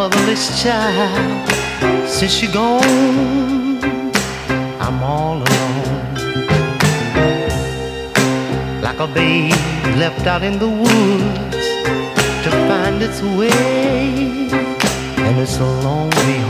motherless child. Since you're gone, I'm all alone. Like a babe left out in the woods to find its way, and it's a long way home.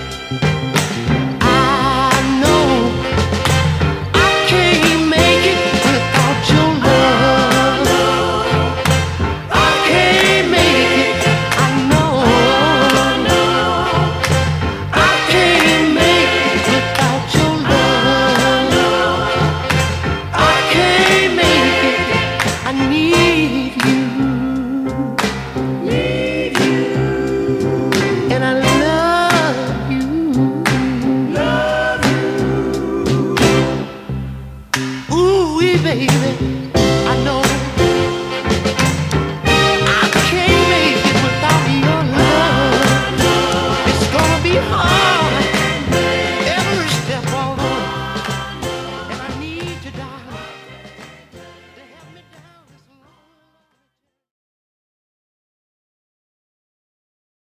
I need